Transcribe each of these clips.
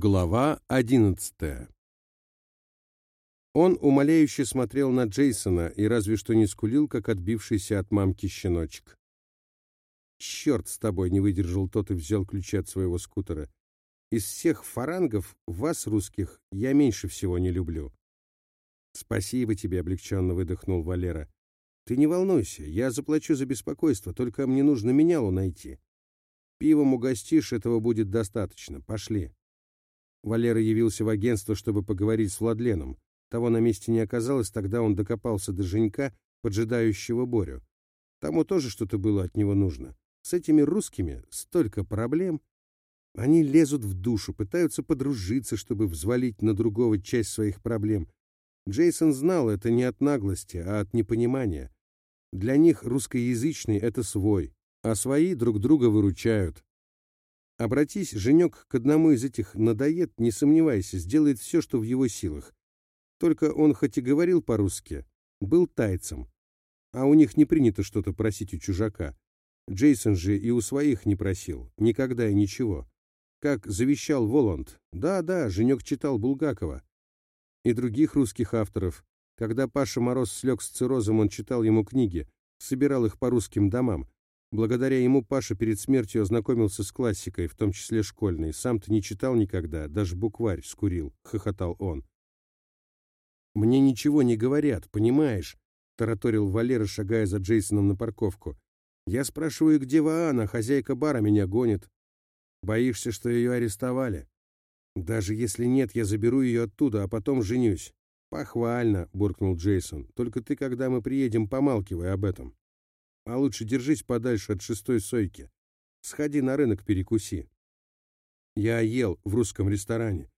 Глава одиннадцатая Он умоляюще смотрел на Джейсона и разве что не скулил, как отбившийся от мамки щеночек. «Черт с тобой!» — не выдержал тот и взял ключи от своего скутера. «Из всех фарангов, вас, русских, я меньше всего не люблю». «Спасибо тебе», — облегченно выдохнул Валера. «Ты не волнуйся, я заплачу за беспокойство, только мне нужно менялу найти. Пивом угостишь, этого будет достаточно. Пошли». Валера явился в агентство, чтобы поговорить с Владленом. Того на месте не оказалось, тогда он докопался до Женька, поджидающего Борю. Тому тоже что-то было от него нужно. С этими русскими столько проблем. Они лезут в душу, пытаются подружиться, чтобы взвалить на другого часть своих проблем. Джейсон знал это не от наглости, а от непонимания. Для них русскоязычный — это свой, а свои друг друга выручают. Обратись, Женек, к одному из этих надоед, не сомневайся, сделает все, что в его силах. Только он хоть и говорил по-русски, был тайцем. А у них не принято что-то просить у чужака. Джейсон же и у своих не просил, никогда и ничего. Как завещал Воланд. Да-да, Женек читал Булгакова. И других русских авторов. Когда Паша Мороз слег с циррозом, он читал ему книги, собирал их по русским домам. Благодаря ему Паша перед смертью ознакомился с классикой, в том числе школьной. Сам-то не читал никогда, даже букварь скурил, — хохотал он. «Мне ничего не говорят, понимаешь?» — тараторил Валера, шагая за Джейсоном на парковку. «Я спрашиваю, где Ваана, хозяйка бара меня гонит. Боишься, что ее арестовали? Даже если нет, я заберу ее оттуда, а потом женюсь». «Похвально», — буркнул Джейсон. «Только ты, когда мы приедем, помалкивай об этом». А лучше держись подальше от шестой сойки. Сходи на рынок, перекуси. Я ел в русском ресторане,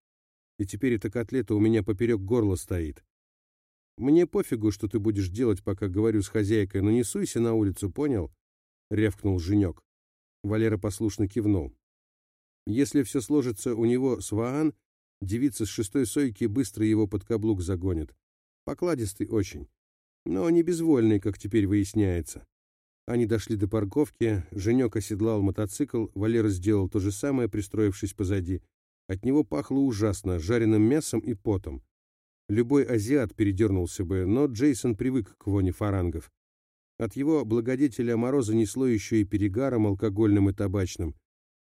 и теперь эта котлета у меня поперек горла стоит. Мне пофигу, что ты будешь делать, пока говорю с хозяйкой, но не суйся на улицу, понял? Рявкнул Женек. Валера послушно кивнул. Если все сложится у него с Ваан, девица с шестой сойки быстро его под каблук загонит. Покладистый очень, но не безвольный, как теперь выясняется. Они дошли до парковки, Женек оседлал мотоцикл, Валера сделал то же самое, пристроившись позади. От него пахло ужасно, жареным мясом и потом. Любой азиат передернулся бы, но Джейсон привык к воне фарангов. От его благодетеля Мороза несло еще и перегаром алкогольным и табачным.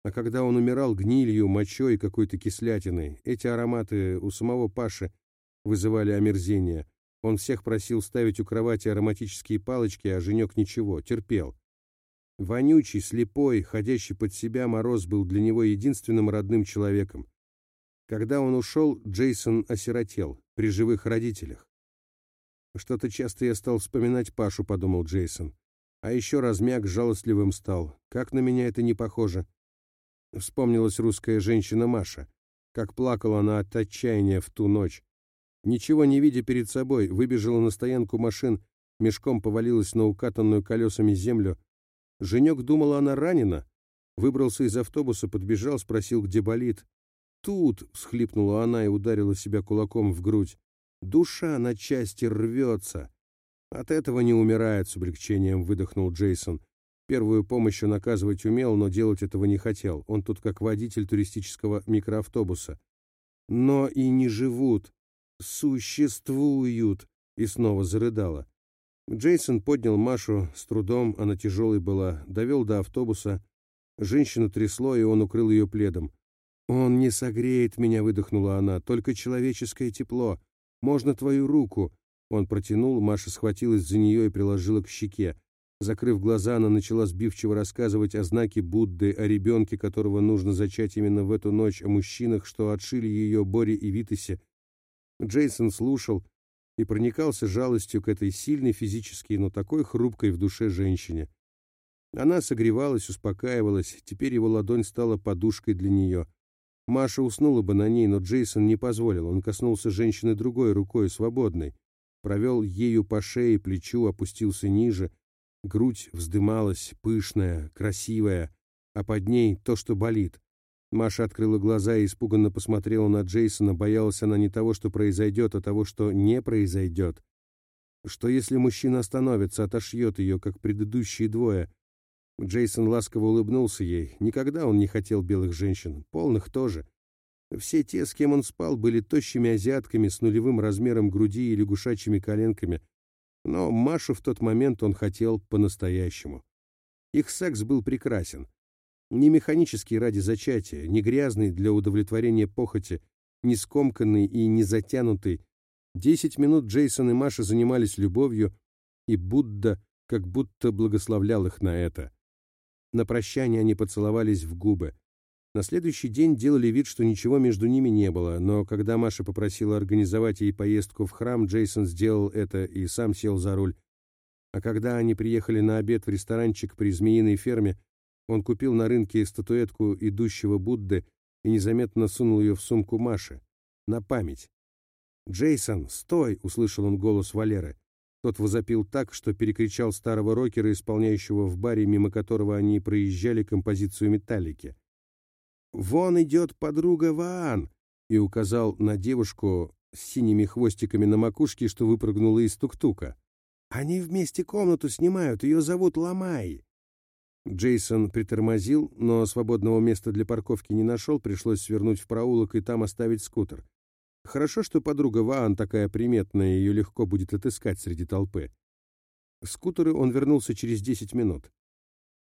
А когда он умирал гнилью, мочой, какой-то кислятиной, эти ароматы у самого Паши вызывали омерзение. Он всех просил ставить у кровати ароматические палочки, а Женек ничего, терпел. Вонючий, слепой, ходящий под себя Мороз был для него единственным родным человеком. Когда он ушел, Джейсон осиротел, при живых родителях. «Что-то часто я стал вспоминать Пашу», — подумал Джейсон. «А еще размяк жалостливым стал. Как на меня это не похоже?» Вспомнилась русская женщина Маша. Как плакала она от отчаяния в ту ночь. Ничего не видя перед собой, выбежала на стоянку машин, мешком повалилась на укатанную колесами землю. Женек думала, она ранена. Выбрался из автобуса, подбежал, спросил, где болит. «Тут!» — всхлипнула она и ударила себя кулаком в грудь. «Душа на части рвется!» «От этого не умирает», — с облегчением выдохнул Джейсон. Первую помощь он оказывать умел, но делать этого не хотел. Он тут как водитель туристического микроавтобуса. «Но и не живут существуют!» и снова зарыдала. Джейсон поднял Машу, с трудом, она тяжелой была, довел до автобуса. Женщину трясло, и он укрыл ее пледом. «Он не согреет меня», — выдохнула она, — «только человеческое тепло. Можно твою руку?» Он протянул, Маша схватилась за нее и приложила к щеке. Закрыв глаза, она начала сбивчиво рассказывать о знаке Будды, о ребенке, которого нужно зачать именно в эту ночь, о мужчинах, что отшили ее Боре и Витасе, Джейсон слушал и проникался жалостью к этой сильной физически, но такой хрупкой в душе женщине. Она согревалась, успокаивалась, теперь его ладонь стала подушкой для нее. Маша уснула бы на ней, но Джейсон не позволил. Он коснулся женщины другой рукой, свободной. Провел ею по шее, плечу, опустился ниже. Грудь вздымалась, пышная, красивая, а под ней то, что болит. Маша открыла глаза и испуганно посмотрела на Джейсона. Боялась она не того, что произойдет, а того, что не произойдет. Что если мужчина остановится, отошьет ее, как предыдущие двое? Джейсон ласково улыбнулся ей. Никогда он не хотел белых женщин, полных тоже. Все те, с кем он спал, были тощими азиатками с нулевым размером груди и лягушачьими коленками, но Машу в тот момент он хотел по-настоящему. Их секс был прекрасен. Не механический ради зачатия, не грязный для удовлетворения похоти, не скомканный и не затянутый. Десять минут Джейсон и Маша занимались любовью, и Будда как будто благословлял их на это. На прощание они поцеловались в губы. На следующий день делали вид, что ничего между ними не было, но когда Маша попросила организовать ей поездку в храм, Джейсон сделал это и сам сел за руль. А когда они приехали на обед в ресторанчик при змеиной ферме, он купил на рынке статуэтку идущего Будды и незаметно сунул ее в сумку Маши. На память. «Джейсон, стой!» — услышал он голос Валеры. Тот возопил так, что перекричал старого рокера, исполняющего в баре, мимо которого они проезжали композицию «Металлики». «Вон идет подруга Ваан!» и указал на девушку с синими хвостиками на макушке, что выпрыгнула из тук-тука. «Они вместе комнату снимают, ее зовут Ламай!» Джейсон притормозил, но свободного места для парковки не нашел, пришлось свернуть в проулок и там оставить скутер. Хорошо, что подруга Ваан такая приметная, ее легко будет отыскать среди толпы. Скутеры он вернулся через десять минут.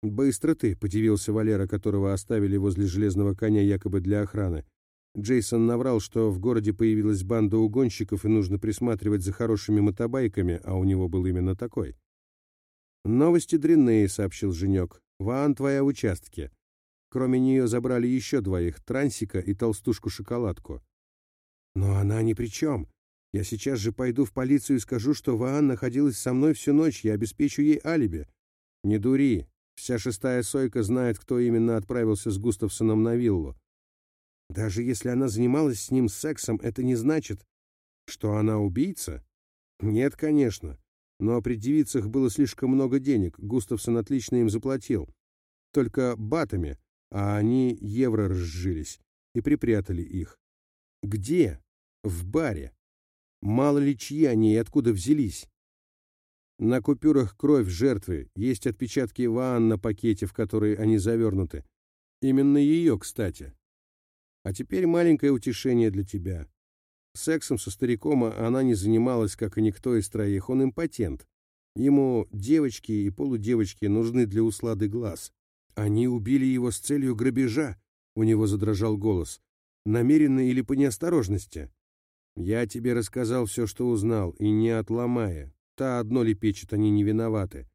«Быстро ты», — подивился Валера, которого оставили возле железного коня якобы для охраны. Джейсон наврал, что в городе появилась банда угонщиков и нужно присматривать за хорошими мотобайками, а у него был именно такой. «Новости дрянные», — сообщил Женек. «Ван твоя в участке». Кроме нее забрали еще двоих, Трансика и толстушку-шоколадку. «Но она ни при чем. Я сейчас же пойду в полицию и скажу, что Ваан находилась со мной всю ночь, я обеспечу ей алиби». «Не дури. Вся шестая сойка знает, кто именно отправился с Густавсоном на виллу. Даже если она занималась с ним сексом, это не значит, что она убийца? Нет, конечно. Но при девицах было слишком много денег, Густавсон отлично им заплатил. Только батами, а они евро разжились и припрятали их. Где? В баре. Мало ли чьи они и откуда взялись. На купюрах кровь жертвы, есть отпечатки Ваан на пакете, в который они завернуты. Именно ее, кстати. А теперь маленькое утешение для тебя. Сексом со стариком она не занималась, как и никто из троих, он импотент. Ему девочки и полудевочки нужны для услады глаз. Они убили его с целью грабежа, у него задрожал голос. Намеренно или по неосторожности? Я тебе рассказал все, что узнал, и не отломая. Та одно лепечет, они не виноваты.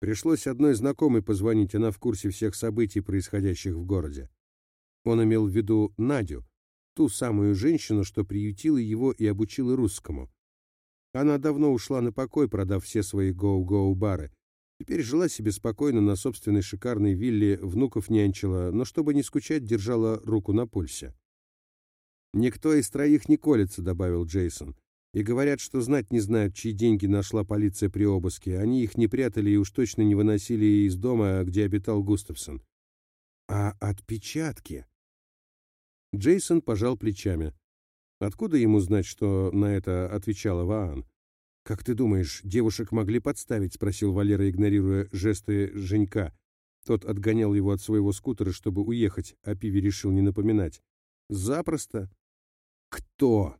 Пришлось одной знакомой позвонить, она в курсе всех событий, происходящих в городе. Он имел в виду Надю, ту самую женщину, что приютила его и обучила русскому. Она давно ушла на покой, продав все свои гоу-гоу-бары. Теперь жила себе спокойно на собственной шикарной вилле, внуков нянчила, но чтобы не скучать, держала руку на пульсе. «Никто из троих не колется», — добавил Джейсон. И говорят, что знать не знают, чьи деньги нашла полиция при обыске. Они их не прятали и уж точно не выносили из дома, где обитал Густавсон. А отпечатки? Джейсон пожал плечами. Откуда ему знать, что на это отвечала Ваан? «Как ты думаешь, девушек могли подставить?» — спросил Валера, игнорируя жесты Женька. Тот отгонял его от своего скутера, чтобы уехать, а Пиви решил не напоминать. «Запросто». «Кто?»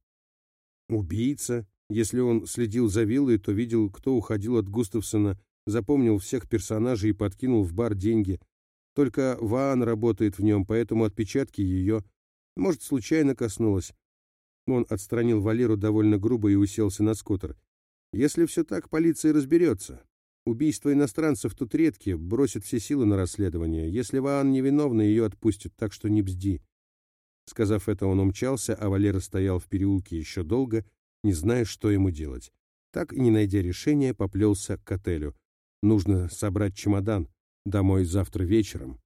Убийца. Если он следил за виллой, то видел, кто уходил от Густавсона, запомнил всех персонажей и подкинул в бар деньги. Только Ваан работает в нем, поэтому отпечатки ее, может, случайно коснулось. Он отстранил Валеру довольно грубо и уселся на скутер. Если все так, полиция разберется. Убийства иностранцев тут редкие, бросят все силы на расследование. Если Ваан невиновна, ее отпустят, так что не бзди. Сказав это, он умчался, а Валера стоял в переулке еще долго, не зная, что ему делать. Так не найдя решения, поплелся к отелю. Нужно собрать чемодан. Домой завтра вечером.